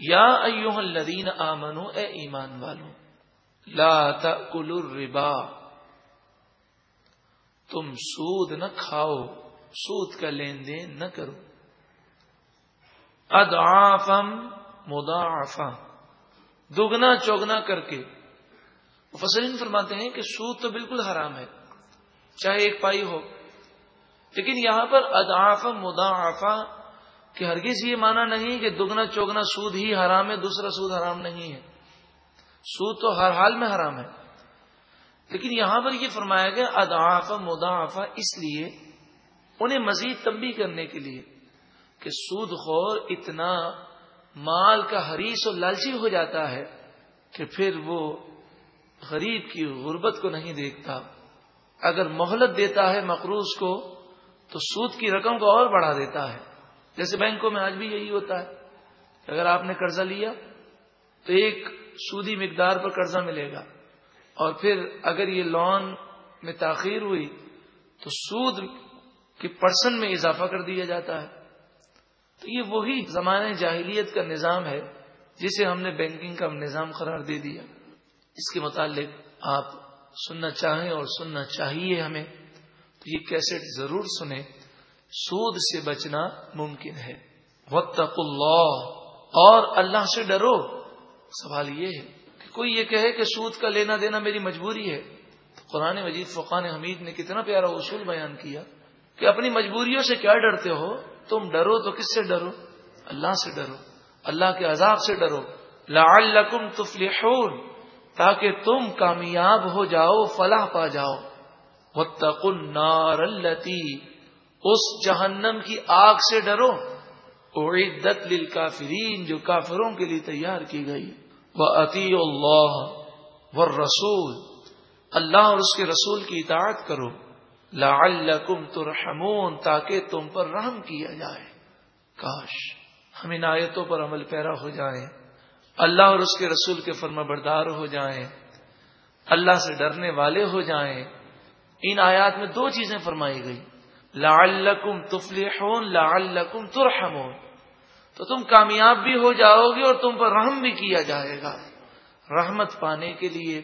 یا ایوہ الذین آمنو، اے ایمان والو، لا تأکلوا الربا۔ تم سود نہ کھاؤ، سود کا لین دین نہ کرو۔ ادعافم مضاعفا، دگنا چوگنا کر کے۔ فصلین فرماتے ہیں کہ سود تو بالکل حرام ہے، چاہے ایک پائی ہو، لیکن یہاں پر ادعاف مضاعفا کہ ہرگز یہ مانا نہیں کہ دگنا چوگنا سود ہی حرام ہے، دوسرا سود حرام نہیں ہے۔ سود تو ہر حال میں حرام ہے۔ لیکن یہاں پر یہ فرمایا گیا ادافا مدافع اس لیے، انہیں مزید تمبی کرنے کے لیے کہ سود خور اتنا مال کا حریص و لالچی ہو جاتا ہے کہ پھر وہ غریب کی غربت کو نہیں دیکھتا۔ اگر مہلت دیتا ہے مقروض کو، تو سود کی رقم کو اور بڑھا دیتا ہے۔ جیسے بینکوں میں آج بھی یہی ہوتا ہے۔ اگر آپ نے قرضہ لیا تو ایک سودی مقدار پر قرضہ ملے گا۔ اور پھر اگر یہ لون میں تاخیر ہوئی تو سود کے پرسن میں اضافہ کر دیا جاتا ہے۔ تو یہ وہی زمانے جاہلیت کا نظام ہے جسے ہم نے بینکنگ کا نظام قرار دے دیا۔ اس کے متعلق آپ سننا چاہیں اور سننا چاہیے ہمیں تو یہ کیسٹ ضرور سنیں۔ سود سے بچنا ممکن ہے۔ وطق اللہ اور اللہ سے ڈرو۔ سوال یہ ہے کہ کوئی یہ کہے کہ سود کا لینا دینا میری مجبوری ہے۔ تو قرآن مجید فقان حمید نے کتنا پیارا اصول بیان کیا کہ اپنی مجبوریوں سے کیا ڈرتے ہو؟ تم ڈرو تو کس سے ڈرو؟ اللہ سے ڈرو۔ اللہ کے عذاب سے ڈرو۔ لعلکم تفلحون۔ تاکہ تم کامیاب ہو جاؤ، فلاح پا جاؤ۔ وطق النار التی اس جہنم کی آگ سے ڈرو۔ اعدت للکافرین جو کافروں کے لیے تیار کی گئی۔ وہ عطی اللہ و رسول اللہ اور اس کے رسول کی اطاعت کرو۔ لعلکم ترحمون، تاکہ تم پر رحم کیا جائے۔ کاش ہم ان آیتوں پر عمل پیرا ہو جائیں۔ اللہ اور اس کے رسول کے فرما بردار ہو جائیں۔ اللہ سے ڈرنے والے ہو جائیں۔ ان آیات میں دو چیزیں فرمائی گئی۔ لعلکم تفلحون، لعلکم ترحمون۔ تو تم کامیاب بھی ہو جاؤ گے اور تم پر رحم بھی کیا جائے گا۔ رحمت پانے کے لیے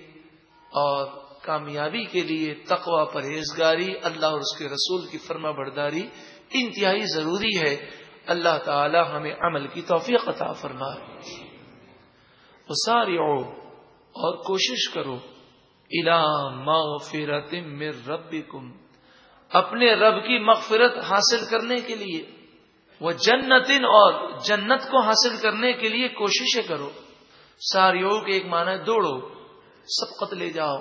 اور کامیابی کے لیے تقوا پرہیزگاری، اللہ اور اس کے رسول کی فرما برداری انتہائی ضروری ہے۔ اللہ تعالی ہمیں عمل کی توفیق عطا فرما ساری اور کوشش کرو۔ الا مغفرت من ربکم۔ اپنے رب کی مغفرت حاصل کرنے کے لیے۔ وہ جنتن اور جنت کو حاصل کرنے کے لیے کوششیں کرو۔ ساریوں کے ایک معنی دوڑو، سبقت لے جاؤ۔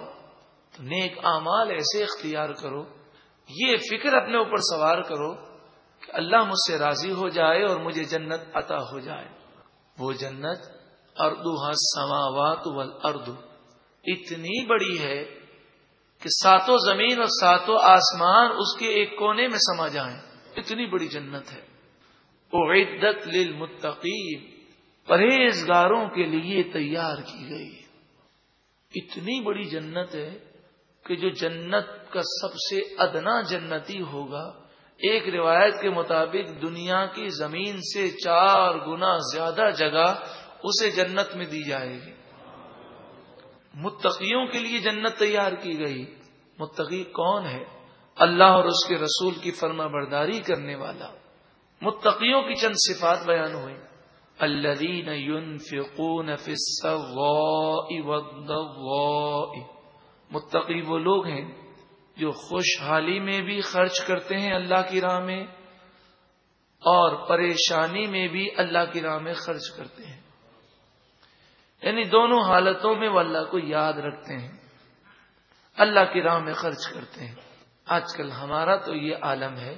تو نیک اعمال ایسے اختیار کرو۔ یہ فکر اپنے اوپر سوار کرو کہ اللہ مجھ سے راضی ہو جائے اور مجھے جنت عطا ہو جائے۔ وہ جنت اردو سماوات اردو اتنی بڑی ہے کہ ساتوں زمین اور ساتوں آسمان اس کے ایک کونے میں سما جائیں۔ اتنی بڑی جنت ہے۔ عدت للمتقین پرہیزگاروں کے لیے تیار کی گئی۔ اتنی بڑی جنت ہے کہ جو جنت کا سب سے ادنا جنتی ہوگا۔ ایک روایت کے مطابق دنیا کی زمین سے چار گنا زیادہ جگہ اسے جنت میں دی جائے گی۔ متقیوں کے لیے جنت تیار کی گئی۔ متقی کون ہے؟ اللہ اور اس کے رسول کی فرما برداری کرنے والا۔ متقیوں کی چند صفات بیان ہوئی الذين ينفقون في السراء والضراء۔ متقی وہ لوگ ہیں جو خوشحالی میں بھی خرچ کرتے ہیں اللہ کی راہ میں اور پریشانی میں بھی اللہ کی راہ میں خرچ کرتے ہیں۔ یعنی دونوں حالتوں میں وہ اللہ کو یاد رکھتے ہیں، اللہ کی راہ میں خرچ کرتے ہیں۔ آج کل ہمارا تو یہ عالم ہے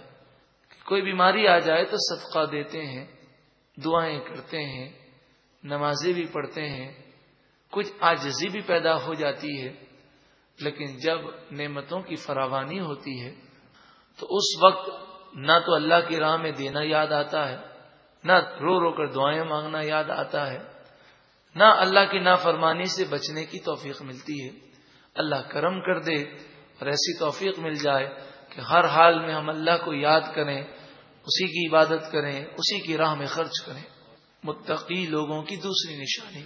کہ کوئی بیماری آ جائے تو صدقہ دیتے ہیں، دعائیں کرتے ہیں، نمازیں بھی پڑھتے ہیں۔ کچھ آجزی بھی پیدا ہو جاتی ہے، لیکن جب نعمتوں کی فراوانی ہوتی ہے تو اس وقت نہ تو اللہ کی راہ میں دینا یاد آتا ہے، نہ رو رو کر دعائیں مانگنا یاد آتا ہے۔ نہ اللہ کی نافرمانی سے بچنے کی توفیق ملتی ہے۔ اللہ کرم کر دے اور ایسی توفیق مل جائے کہ ہر حال میں ہم اللہ کو یاد کریں، اسی کی عبادت کریں، اسی کی راہ میں خرچ کریں۔ متقی لوگوں کی دوسری نشانی۔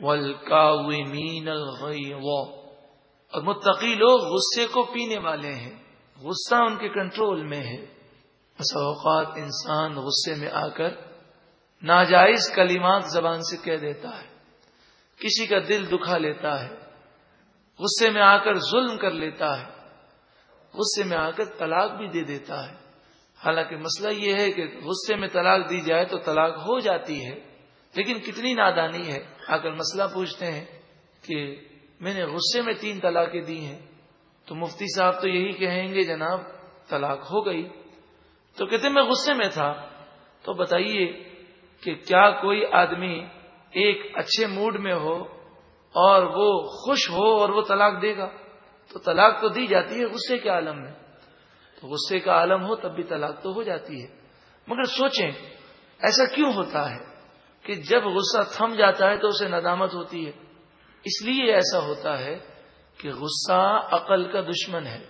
والکاومین الغیظ اور متقی لوگ غصے کو پینے والے ہیں۔ غصہ ان کے کنٹرول میں ہے۔ بس اوقات انسان غصے میں آ کر ناجائز کلمات زبان سے کہہ دیتا ہے، کسی کا دل دکھا لیتا ہے، غصے میں آ کر ظلم کر لیتا ہے، غصے میں آ کر طلاق بھی دے دیتا ہے۔ حالانکہ مسئلہ یہ ہے کہ غصے میں طلاق دی جائے تو طلاق ہو جاتی ہے، لیکن کتنی نادانی ہے۔ آ کر مسئلہ پوچھتے ہیں کہ میں نے غصے میں تین طلاقیں دی ہیں، تو مفتی صاحب تو یہی کہیں گے، جناب طلاق ہو گئی۔ تو کہتے میں غصے میں تھا، تو بتائیے کہ کیا کوئی آدمی ایک اچھے موڈ میں ہو اور وہ خوش ہو اور وہ طلاق دے گا؟ تو طلاق تو دی جاتی ہے، غصے کے عالم میں۔ تو غصے کا عالم ہو تب بھی طلاق تو ہو جاتی ہے۔ مگر سوچیں، ایسا کیوں ہوتا ہے کہ جب غصہ تھم جاتا ہے تو اسے ندامت ہوتی ہے؟ اس لیے ایسا ہوتا ہے کہ غصہ عقل کا دشمن ہے۔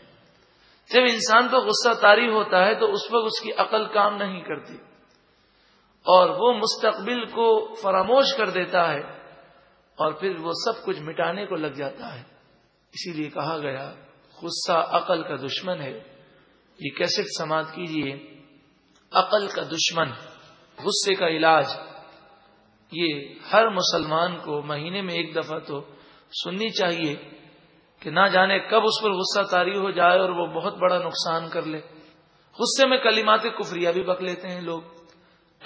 جب انسان کو غصہ تاری ہوتا ہے تو اس وقت اس کی عقل کام نہیں کرتی۔ اور وہ مستقبل کو فراموش کر دیتا ہے اور پھر وہ سب کچھ مٹانے کو لگ جاتا ہے۔ اسی لیے کہا گیا، غصہ عقل کا دشمن ہے۔ یہ کیسٹ سماعت کیجیے عقل کا دشمن، غصے کا علاج۔ یہ ہر مسلمان کو مہینے میں ایک دفعہ تو سننی چاہیے کہ نہ جانے کب اس پر غصہ تاری ہو جائے اور وہ بہت بڑا نقصان کر لے۔ غصے میں کلمات کفریہ بھی بک لیتے ہیں لوگ۔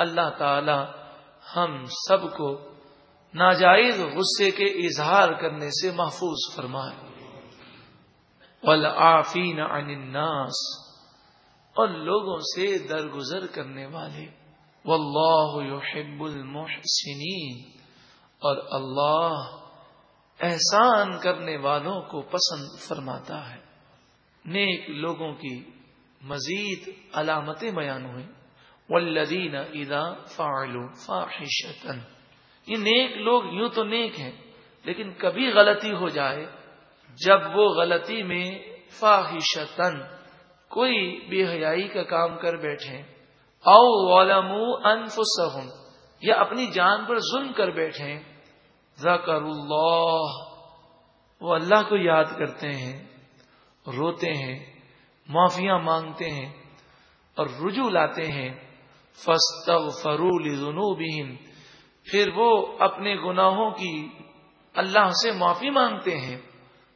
اللہ تعالی ہم سب کو ناجائز غصے کے اظہار کرنے سے محفوظ فرمائے۔ والعافین عن الناس اور لوگوں سے درگزر کرنے والے۔ واللہ يحب المحسنین اور اللہ احسان کرنے والوں کو پسند فرماتا ہے۔ نیک لوگوں کی مزید علامتیں بیان ہوئی والذین اذا فعلوا فاحشتا یہ نیک لوگ یوں تو نیک ہیں، لیکن کبھی غلطی ہو جائے جب وہ غلطی میں فاحشتن کوئی بے حیائی کا کام کر بیٹھے۔ او والمو انفسہم یا اپنی جان پر ظلم کر بیٹھے۔ ذکر اللہ وہ اللہ کو یاد کرتے ہیں، روتے ہیں، معافیاں مانگتے ہیں اور رجوع لاتے ہیں۔ فستغ فرول پھر وہ اپنے گناہوں کی اللہ سے معافی مانگتے ہیں۔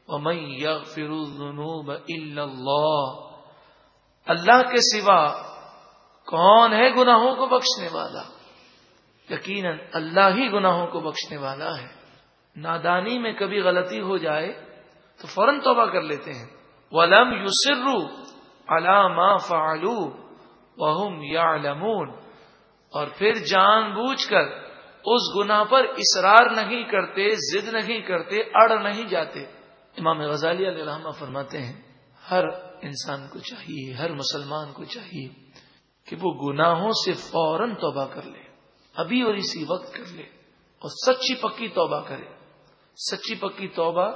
وَمَن يَغْفِرُ الذُّنُوبَ إِلَّا اللَّهِ، اللہ کے سوا کون ہے گناہوں کو بخشنے والا؟ یقیناً اللہ ہی گناہوں کو بخشنے والا ہے۔ نادانی میں کبھی غلطی ہو جائے تو فوراً توبہ کر لیتے ہیں۔ ولم یوسرو علامہ فعلو وہم یا اور پھر جان بوجھ کر اس گناہ پر اصرار نہیں کرتے، ضد نہیں کرتے، اڑ نہیں جاتے۔ امام غزالی علیہ رحمہ فرماتے ہیں، ہر انسان کو چاہیے، ہر مسلمان کو چاہیے کہ وہ گناہوں سے فوراً توبہ کر لے، ابھی اور اسی وقت کر لے اور سچی پکی توبہ کرے۔ سچی پکی توبہ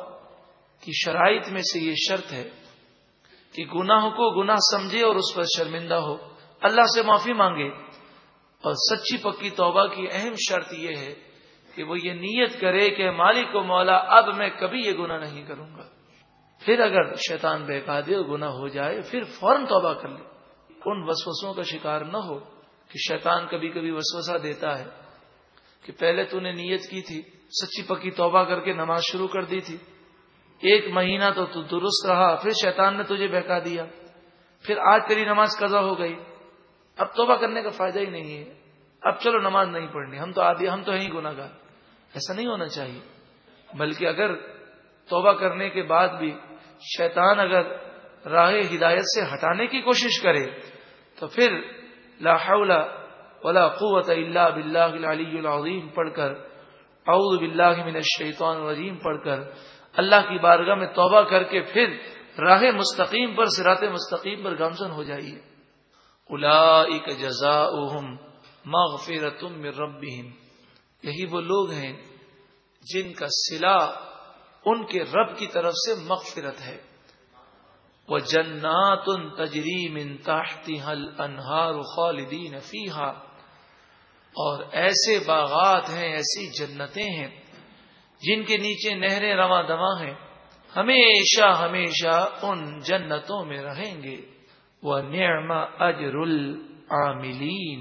کی شرائط میں سے یہ شرط ہے کہ گناہ کو گناہ سمجھے اور اس پر شرمندہ ہو۔ اللہ سے معافی مانگے اور سچی پکی توبہ کی اہم شرط یہ ہے کہ وہ یہ نیت کرے کہ مالک و مولا اب میں کبھی یہ گناہ نہیں کروں گا۔ پھر اگر شیطان بہکا دے اور گناہ ہو جائے، پھر فوراً توبہ کر لے۔ ان وسوسوں کا شکار نہ ہو کہ شیطان کبھی کبھی وسوسہ دیتا ہے کہ پہلے تو نے نیت کی تھی، سچی پکی توبہ کر کے نماز شروع کر دی تھی۔ ایک مہینہ تو تو درست رہا، پھر شیطان نے تجھے بہکا دیا۔ پھر آج تیری نماز قضا ہو گئی۔ اب توبہ کرنے کا فائدہ ہی نہیں ہے۔ اب چلو نماز نہیں پڑھنی، ہم تو آدھی ہم تو ہیں گناگار ایسا نہیں ہونا چاہیے۔ بلکہ اگر توبہ کرنے کے بعد بھی شیطان اگر راہ ہدایت سے ہٹانے کی کوشش کرے، تو پھر لا حول ولا قوت الا باللہ العلی العظیم پڑھ کر، اعوذ باللہ من الشیطان الرجیم پڑھ کر، اللہ کی بارگاہ میں توبہ کر کے پھر راہ مستقیم پر سرات مستقیم پر گامزن ہو جائیے۔ اولئک جزاؤہم مغفرت من ربہم۔ یہی وہ لوگ ہیں جن کا سلا ان کے رب کی طرف سے مغفرت ہے۔ وہ جنات ان تجریم ان تاشتی حل انہار خالدین فیحا اور ایسے باغات ہیں، ایسی جنتیں ہیں جن کے نیچے نہریں رواں دواں ہیں۔ ہمیشہ ہمیشہ ان جنتوں میں رہیں گے۔ نعم اجر العاملین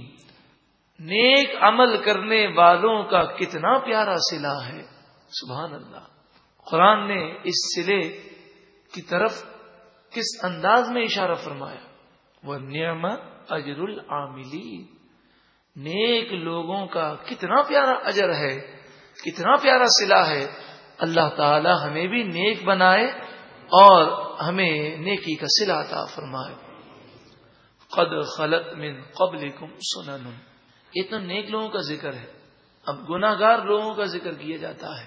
نیک عمل کرنے والوں کا کتنا پیارا سلا ہے۔ سبحان اللہ۔ قرآن نے اس سلے کی طرف کس انداز میں اشارہ فرمایا؟ وہ نعم اجر العاملین نیک لوگوں کا کتنا پیارا اجر ہے، کتنا پیارا سلا ہے۔ اللہ تعالی ہمیں بھی نیک بنائے اور ہمیں نیکی کا سلا عطا فرمائے۔ قد خلط من قبل سنن. یہ تو نیک لوگوں کا ذکر ہے. اب گناگار لوگوں کا ذکر کیا جاتا ہے.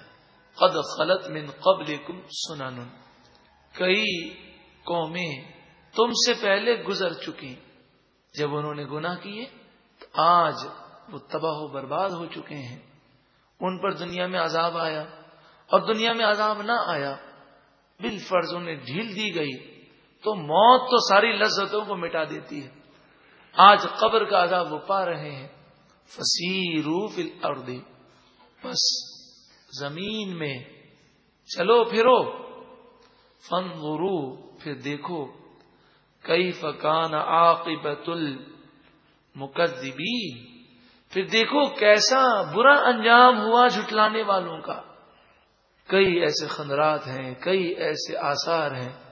قد خلط من قبل سنن. کئی قومیں تم سے پہلے گزر چکی. جب انہوں نے گناہ کیے، تو آج وہ تباہ و برباد ہو چکے ہیں. ان پر دنیا میں عذاب آیا اور دنیا میں عذاب نہ آیا بال فرض انہیں ڈھیل دی گئی تو موت تو ساری لذتوں کو مٹا دیتی ہے۔ آج قبر کا عذاب وہ پا رہے ہیں۔ فسی روف اردی بس زمین میں چلو پھرو۔ فن غرو پھر دیکھو۔ کئی فکان عاقبت المکذبین پھر دیکھو کیسا برا انجام ہوا جھٹلانے والوں کا۔ کئی ایسے خندرات ہیں، کئی ایسے آثار ہیں۔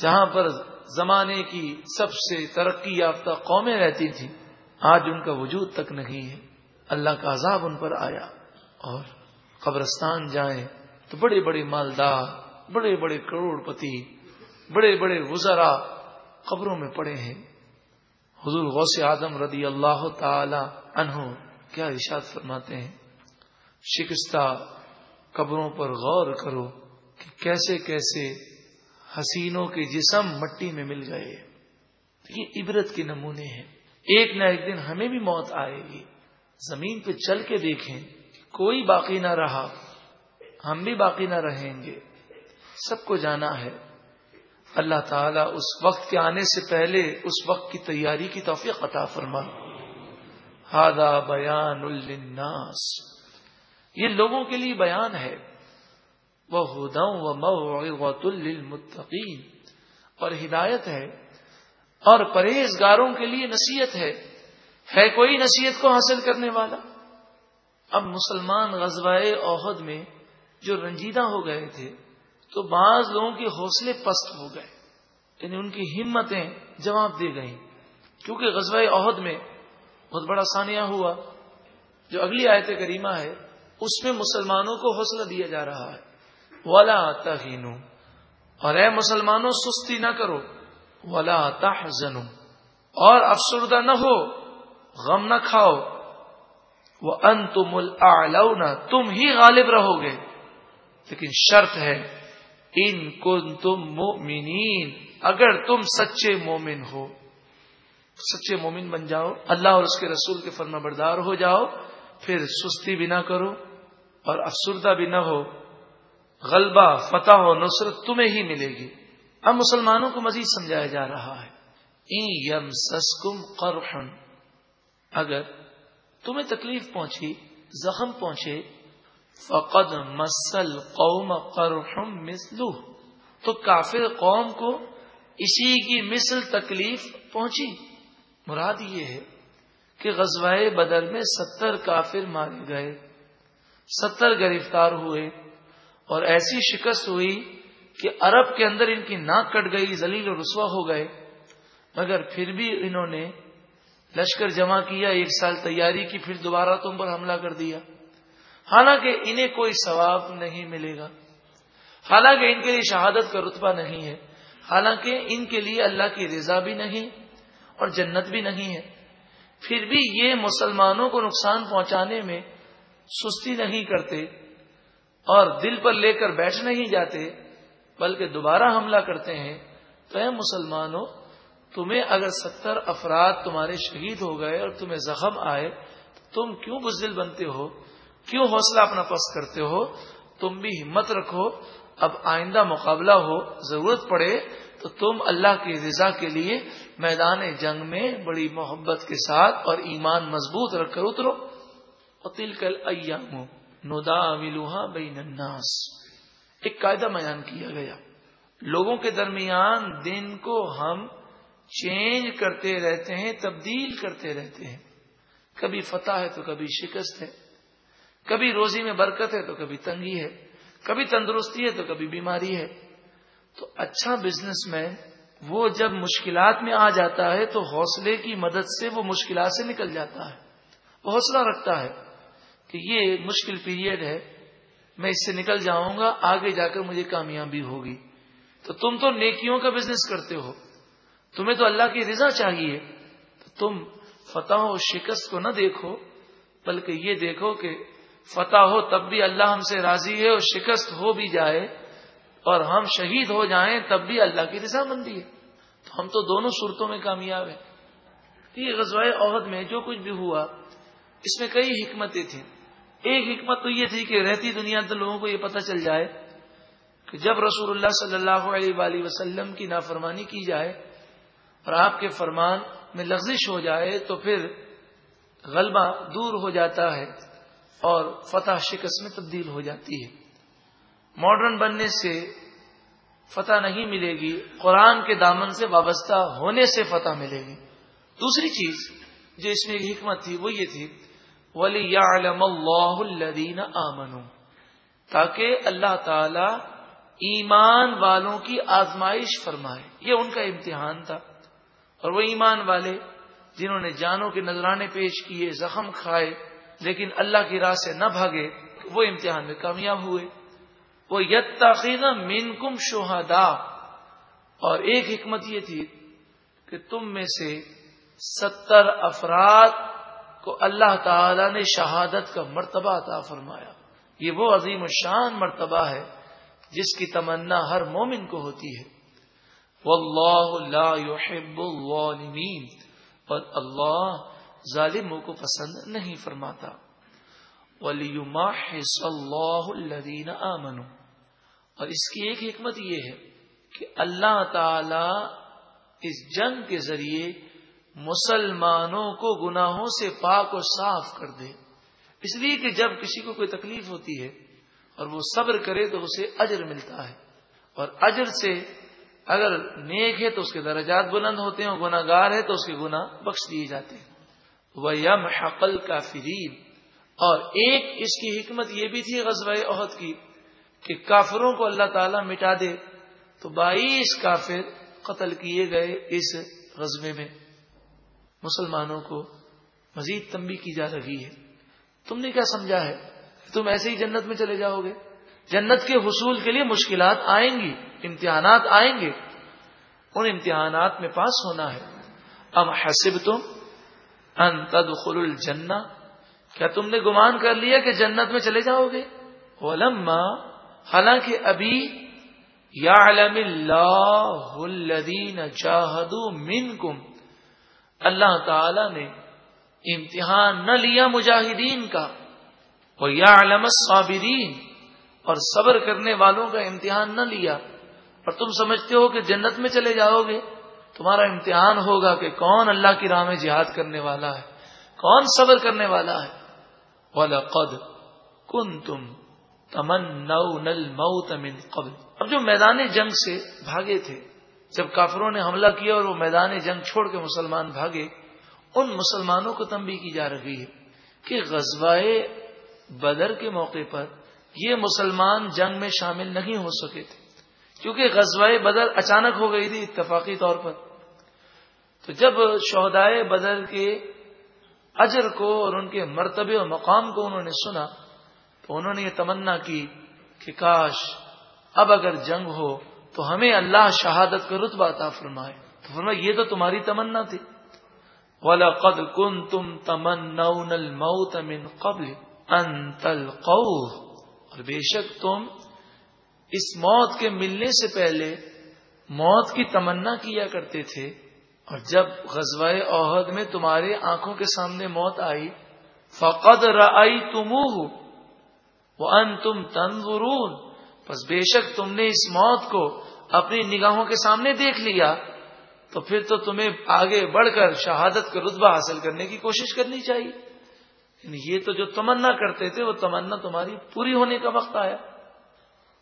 جہاں پر زمانے کی سب سے ترقی یافتہ قومیں رہتی تھیں، آج ان کا وجود تک نہیں ہے۔ اللہ کا عذاب ان پر آیا اور قبرستان جائیں تو بڑے بڑے مالدار، بڑے بڑے کروڑ پتی بڑے بڑے وزرا قبروں میں پڑے ہیں۔ حضور غوث آدم رضی اللہ تعالی عنہ کیا ارشاد فرماتے ہیں؟ شکستہ قبروں پر غور کرو کہ کیسے کیسے حسینوں کے جسم مٹی میں مل گئے۔ یہ عبرت کے نمونے ہیں۔ ایک نہ ایک دن ہمیں بھی موت آئے گی۔ زمین پہ چل کے دیکھیں، کوئی باقی نہ رہا۔ ہم بھی باقی نہ رہیں گے۔ سب کو جانا ہے۔ اللہ تعالیٰ اس وقت کے آنے سے پہلے اس وقت کی تیاری کی توفیق عطا فرما ہادا بیان الناس یہ لوگوں کے لیے بیان ہے۔ و موت المتقین اور ہدایت ہے اور پرہیزگاروں کے لیے نصیحت ہے۔ ہے کوئی نصیحت کو حاصل کرنے والا؟ اب مسلمان غزوائے عہد میں جو رنجیدہ ہو گئے تھے، تو بعض لوگوں کے حوصلے پست ہو گئے۔ یعنی ان کی ہمتیں جواب دی گئیں۔ کیونکہ غزوہ عہد میں بہت بڑا ثانیہ ہوا، جو اگلی آیت کریمہ ہے، اس میں مسلمانوں کو حوصلہ دیا جا رہا ہے۔ ولا تہینو اور اے مسلمانوں، سستی نہ کرو۔ ولا تحزنو۔ اور افسردہ نہ ہو۔ غم نہ کھاؤ۔ وہ ان تم تم ہی غالب رہو گے۔ لیکن شرط ہے، ان کو تم مومنین اگر تم سچے مومن ہو، سچے مومن بن جاؤ۔ اللہ اور اس کے رسول کے فرما بردار ہو جاؤ۔ پھر سستی بھی نہ کرو اور افسردہ بھی نہ ہو۔ غلبہ، فتح و نصرت تمہیں ہی ملے گی۔ اب مسلمانوں کو مزید سمجھایا جا رہا ہے۔ یم سسکم قرحن۔ اگر تمہیں تکلیف پہنچی، زخم پہنچے، فقد مسل قوم قرحم مسلو تو کافر قوم کو اسی کی مثل تکلیف پہنچی۔ مراد یہ ہے کہ غزوائے بدر میں ستر کافر مارے گئے، ستر گرفتار ہوئے۔ اور ایسی شکست ہوئی کہ عرب کے اندر ان کی ناک کٹ گئی زلیل و رسوا ہو گئے۔ مگر پھر بھی انہوں نے لشکر جمع کیا، ایک سال تیاری کی، پھر دوبارہ تم پر حملہ کر دیا۔ حالانکہ انہیں کوئی ثواب نہیں ملے گا۔ حالانکہ ان کے لیے شہادت کا رتبہ نہیں ہے۔ حالانکہ ان کے لیے اللہ کی رضا بھی نہیں اور جنت بھی نہیں ہے۔ پھر بھی یہ مسلمانوں کو نقصان پہنچانے میں سستی نہیں کرتے۔ اور دل پر لے کر بیٹھ نہیں جاتے، بلکہ دوبارہ حملہ کرتے ہیں، تو اے مسلمانوں، تمہیں اگر ستر افراد تمہارے شہید ہو گئے اور تمہیں زخم آئے تم کیوں بزدل بنتے ہو؟ کیوں حوصلہ اپنا پس کرتے ہو؟ تم بھی ہمت رکھو، اب آئندہ مقابلہ ہو، ضرورت پڑے، تو تم اللہ کی رضا کے لیے میدان جنگ میں بڑی محبت کے ساتھ اور ایمان مضبوط رکھ کر اترو۔ تل کل ایام ندا ولوہا بین الناس۔ ایک قاعدہ بیان کیا گیا۔ لوگوں کے درمیان دن کو ہم چینج کرتے رہتے ہیں، تبدیل کرتے رہتے ہیں۔ کبھی فتح ہے تو کبھی شکست ہے۔ کبھی روزی میں برکت ہے تو کبھی تنگی ہے۔ کبھی تندرستی ہے تو کبھی بیماری ہے۔ تو اچھا بزنس مین وہ جب مشکلات میں آ جاتا ہے تو حوصلے کی مدد سے وہ مشکلات سے نکل جاتا ہے۔ وہ حوصلہ رکھتا ہے۔ کہ یہ مشکل پیریڈ ہے، میں اس سے نکل جاؤں گا، آگے جا کر مجھے کامیابی ہوگی۔ تو تم تو نیکیوں کا بزنس کرتے ہو۔ تمہیں تو اللہ کی رضا چاہیے۔ تو تم فتح و شکست کو نہ دیکھو، بلکہ یہ دیکھو کہ فتح ہو تب بھی اللہ ہم سے راضی ہے اور شکست ہو بھی جائے۔ اور ہم شہید ہو جائیں تب بھی اللہ کی رضا مندی ہے۔ تو ہم تو دونوں صورتوں میں کامیاب ہیں۔ یہ غزوائے عہد میں جو کچھ بھی ہوا، اس میں کئی حکمتیں تھیں۔ ایک حکمت تو یہ تھی کہ رہتی دنیا تو لوگوں کو یہ پتہ چل جائے کہ جب رسول اللہ صلی اللہ علیہ وآلہ وسلم کی نافرمانی کی جائے اور آپ کے فرمان میں لغزش ہو جائے تو پھر غلبہ دور ہو جاتا ہے اور فتح شکست میں تبدیل ہو جاتی ہے۔ ماڈرن بننے سے فتح نہیں ملے گی، قرآن کے دامن سے وابستہ ہونے سے فتح ملے گی۔ دوسری چیز جو اس میں حکمت تھی وہ یہ تھی ولی اللہ الدین آمن تاکہ اللہ تعالی ایمان والوں کی آزمائش فرمائے۔ یہ ان کا امتحان تھا۔ اور وہ ایمان والے جنہوں نے جانوں کے نذرانے پیش کیے، زخم کھائے، لیکن اللہ کی راہ سے نہ بھاگے، وہ امتحان میں کامیاب ہوئے۔ وہ یتقین مین کم اور ایک حکمت یہ تھی کہ تم میں سے ستر افراد کو اللہ تعالی نے شہادت کا مرتبہ عطا فرمایا۔ یہ وہ عظیم الشان مرتبہ ہے جس کی تمنا ہر مومن کو ہوتی ہے۔ واللہ لا يحب الظالمین، اور اللہ ظالموں کو پسند نہیں فرماتا۔ وَلِيُمَحِصَ اللَّهُ الَّذِينَ آمَنُوا۔ اور اس کی ایک حکمت یہ ہے کہ اللہ تعالی اس جنگ کے ذریعے مسلمانوں کو گناہوں سے پاک و صاف کر دے۔ اس لیے کہ جب کسی کو کوئی تکلیف ہوتی ہے اور وہ صبر کرے تو اسے اجر ملتا ہے۔ اور اجر سے اگر نیک ہے تو اس کے درجات بلند ہوتے ہیں اور گناہ گار ہے تو اس کے گناہ بخش دیے جاتے ہیں۔ وہ یم حقل کا اور ایک اس کی حکمت یہ بھی تھی غزوہ عہد کی کہ کافروں کو اللہ تعالیٰ مٹا دے تو بائیس کافر قتل کیے گئے اس غزبے میں۔ مسلمانوں کو مزید تنبی کی جا رہی ہے۔ تم نے کیا سمجھا ہے تم ایسے ہی جنت میں چلے جاؤ گے؟ جنت کے حصول کے لیے مشکلات آئیں گی، امتحانات آئیں گے۔ ان امتحانات میں پاس ہونا ہے۔ ام حسب تم ان تدخل الجنہ۔ کیا تم نے گمان کر لیا کہ جنت میں چلے جاؤ گے؟ ولما، حالانکہ ابھی یا علم اللہ الذین جاہدوا منکم۔ اللہ تعالی نے امتحان نہ لیا مجاہدین کا۔ وہ یا علم الصابرین اور صبر کرنے والوں کا امتحان نہ لیا۔ اور تم سمجھتے ہو کہ جنت میں چلے جاؤ گے۔ تمہارا امتحان ہوگا کہ کون اللہ کی راہ میں جہاد کرنے والا ہے، کون صبر کرنے والا ہے۔ وَلَقَدْ كُنْتُمْ تَمَنَّوْنَ الْمَوْتَ مِنْ قَبْلِ۔ اب جو میدان جنگ سے بھاگے تھے جب کافروں نے حملہ کیا اور وہ میدان جنگ چھوڑ کے مسلمان بھاگے، ان مسلمانوں کو تنبی کی جا رہی ہے کہ غزوائے بدر کے موقع پر یہ مسلمان جنگ میں شامل نہیں ہو سکے تھے۔ کیونکہ غزوائے بدر اچانک ہو گئی تھی اتفاقی طور پر۔ تو جب شہدائے بدر کے اجر کو اور ان کے مرتبے اور مقام کو انہوں نے سنا، تو انہوں نے یہ تمنا کی کہ کاش اب اگر جنگ ہو تو ہمیں اللہ شہادت کا رتبہ عطا فرمائے۔ تو فرمایا، یہ تو تمہاری تمنا تھی۔ والا قد کن تم تمن من قبل انتل اور بے شک تم اس موت کے ملنے سے پہلے موت کی تمنا کیا کرتے تھے۔ اور جب غزوہ عہد میں تمہارے آنکھوں کے سامنے موت آئی، فقد رائی تم وہ ان تم تنظرون۔ بس بے شک تم نے اس موت کو اپنی نگاہوں کے سامنے دیکھ لیا، تو پھر تو تمہیں آگے بڑھ کر شہادت کا رتبہ حاصل کرنے کی کوشش کرنی چاہیے۔ یعنی یہ تو جو تمنا کرتے تھے، وہ تمنا تمہاری پوری ہونے کا وقت آیا۔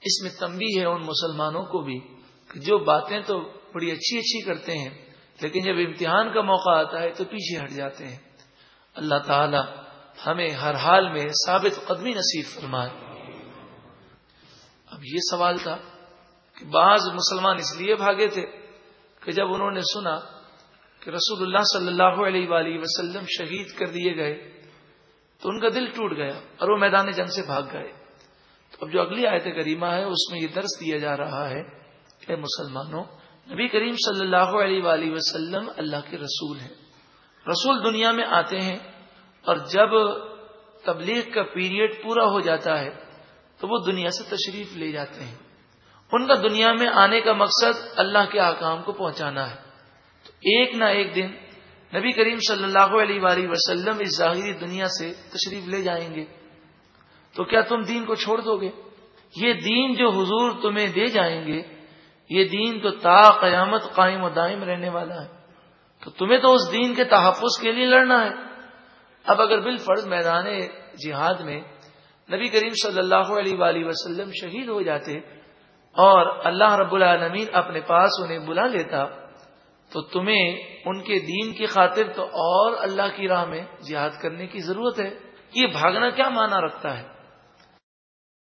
اس میں تمبی ہے ان مسلمانوں کو بھی کہ جو باتیں تو بڑی اچھی اچھی کرتے ہیں، لیکن جب امتحان کا موقع آتا ہے تو پیچھے ہٹ جاتے ہیں۔ اللہ تعالی ہمیں ہر حال میں ثابت قدمی نصیب فرمائے۔ اب یہ سوال تھا کہ بعض مسلمان اس لیے بھاگے تھے کہ جب انہوں نے سنا کہ رسول اللہ صلی اللہ علیہ وآلہ وسلم شہید کر دیے گئے، تو ان کا دل ٹوٹ گیا اور وہ میدان جنگ سے بھاگ گئے۔ تو اب جو اگلی آیت کریمہ ہے، اس میں یہ درس دیا جا رہا ہے کہ مسلمانوں، نبی کریم صلی اللہ علیہ وآلہ وسلم اللہ کے رسول ہیں۔ رسول دنیا میں آتے ہیں اور جب تبلیغ کا پیریڈ پورا ہو جاتا ہے تو وہ دنیا سے تشریف لے جاتے ہیں۔ ان کا دنیا میں آنے کا مقصد اللہ کے آکام کو پہنچانا ہے۔ تو ایک نہ ایک دن نبی کریم صلی اللہ علیہ وآلہ وسلم اس ظاہری دنیا سے تشریف لے جائیں گے۔ تو کیا تم دین کو چھوڑ دو گے؟ یہ دین جو حضور تمہیں دے جائیں گے، یہ دین تو تا قیامت قائم و دائم رہنے والا ہے۔ تو تمہیں تو اس دین کے تحفظ کے لیے لڑنا ہے۔ اب اگر بالفرض میدان جہاد میں نبی کریم صلی اللہ علیہ وآلہ وسلم شہید ہو جاتے اور اللہ رب العالمین اپنے پاس انہیں بلا لیتا، تو تمہیں ان کے دین کی خاطر تو اور اللہ کی راہ میں جہاد کرنے کی ضرورت ہے۔ یہ بھاگنا کیا معنی رکھتا ہے؟